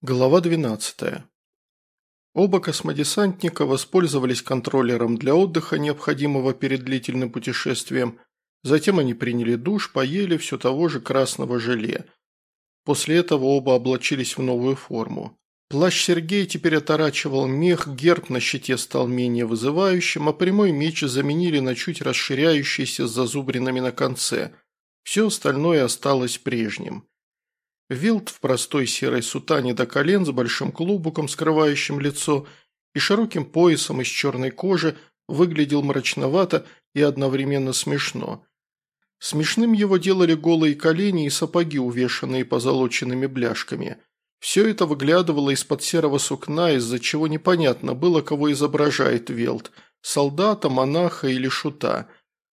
Глава 12. Оба космодесантника воспользовались контроллером для отдыха, необходимого перед длительным путешествием. Затем они приняли душ, поели все того же красного желе. После этого оба облачились в новую форму. Плащ Сергея теперь оторачивал мех, герб на щите стал менее вызывающим, а прямой меч заменили на чуть расширяющийся с зазубринами на конце. Все остальное осталось прежним. Вилд в простой серой сутане до колен с большим клубуком, скрывающим лицо, и широким поясом из черной кожи выглядел мрачновато и одновременно смешно. Смешным его делали голые колени и сапоги, увешанные позолоченными бляшками. Все это выглядывало из-под серого сукна, из-за чего непонятно было, кого изображает Велт – солдата, монаха или шута.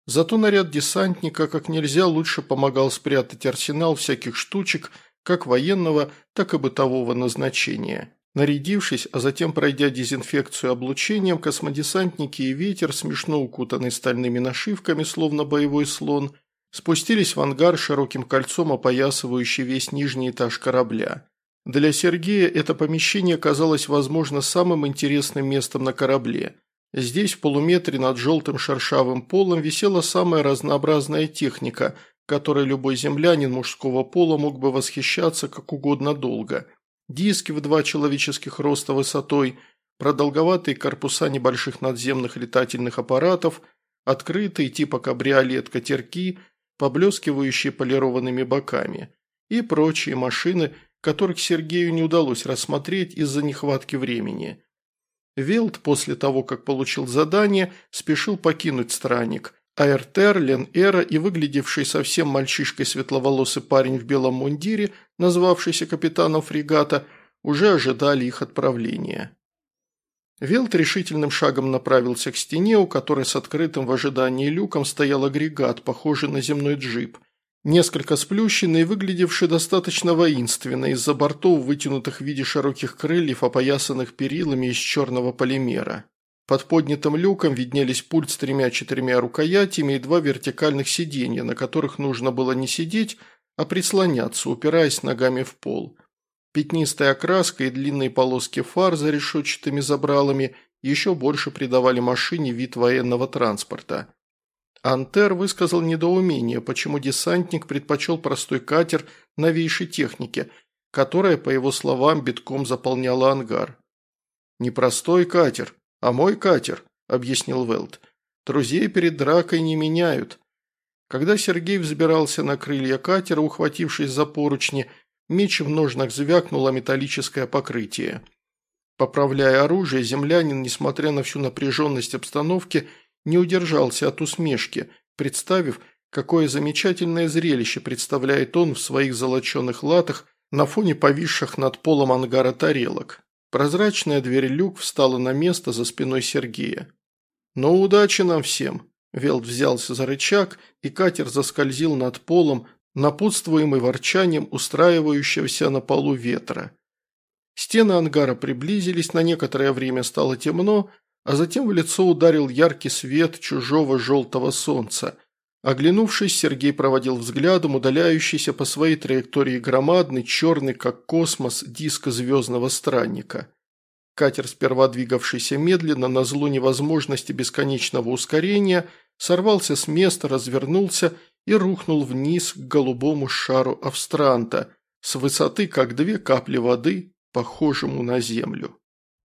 Зато наряд десантника как нельзя лучше помогал спрятать арсенал всяких штучек – как военного, так и бытового назначения. Нарядившись, а затем пройдя дезинфекцию облучением, космодесантники и ветер, смешно укутанный стальными нашивками, словно боевой слон, спустились в ангар широким кольцом, опоясывающий весь нижний этаж корабля. Для Сергея это помещение казалось, возможно, самым интересным местом на корабле. Здесь, в полуметре над желтым шершавым полом, висела самая разнообразная техника, которой любой землянин мужского пола мог бы восхищаться как угодно долго. Диски в два человеческих роста высотой, продолговатые корпуса небольших надземных летательных аппаратов, открытые типа кабриолет катерки, поблескивающие полированными боками и прочие машины, которых Сергею не удалось рассмотреть из-за нехватки времени. Велт после того, как получил задание, спешил покинуть странник – Аэртер, Лен Эра и выглядевший совсем мальчишкой светловолосый парень в белом мундире, назвавшийся капитаном фрегата, уже ожидали их отправления. Велт решительным шагом направился к стене, у которой с открытым в ожидании люком стоял агрегат, похожий на земной джип. Несколько сплющенный и выглядевший достаточно воинственно из-за бортов, вытянутых в виде широких крыльев, опоясанных перилами из черного полимера. Под поднятым люком виднелись пульт с тремя-четырьмя рукоятями и два вертикальных сиденья, на которых нужно было не сидеть, а прислоняться, упираясь ногами в пол. Пятнистая окраска и длинные полоски фар за решетчатыми забралами еще больше придавали машине вид военного транспорта. Антер высказал недоумение, почему десантник предпочел простой катер новейшей техники, которая, по его словам, битком заполняла ангар. «Непростой катер», «А мой катер», – объяснил Велт, – «друзей перед дракой не меняют». Когда Сергей взбирался на крылья катера, ухватившись за поручни, меч в ножнах звякнуло металлическое покрытие. Поправляя оружие, землянин, несмотря на всю напряженность обстановки, не удержался от усмешки, представив, какое замечательное зрелище представляет он в своих золоченых латах на фоне повисших над полом ангара тарелок. Прозрачная дверь люк встала на место за спиной Сергея. «Ну, удачи нам всем!» Велт взялся за рычаг, и катер заскользил над полом, напутствуемый ворчанием устраивающегося на полу ветра. Стены ангара приблизились, на некоторое время стало темно, а затем в лицо ударил яркий свет чужого желтого солнца – Оглянувшись, Сергей проводил взглядом удаляющийся по своей траектории громадный, черный, как космос, диск звездного странника. Катер, сперва двигавшийся медленно, на зло невозможности бесконечного ускорения, сорвался с места, развернулся и рухнул вниз к голубому шару Австранта, с высоты, как две капли воды, похожему на Землю.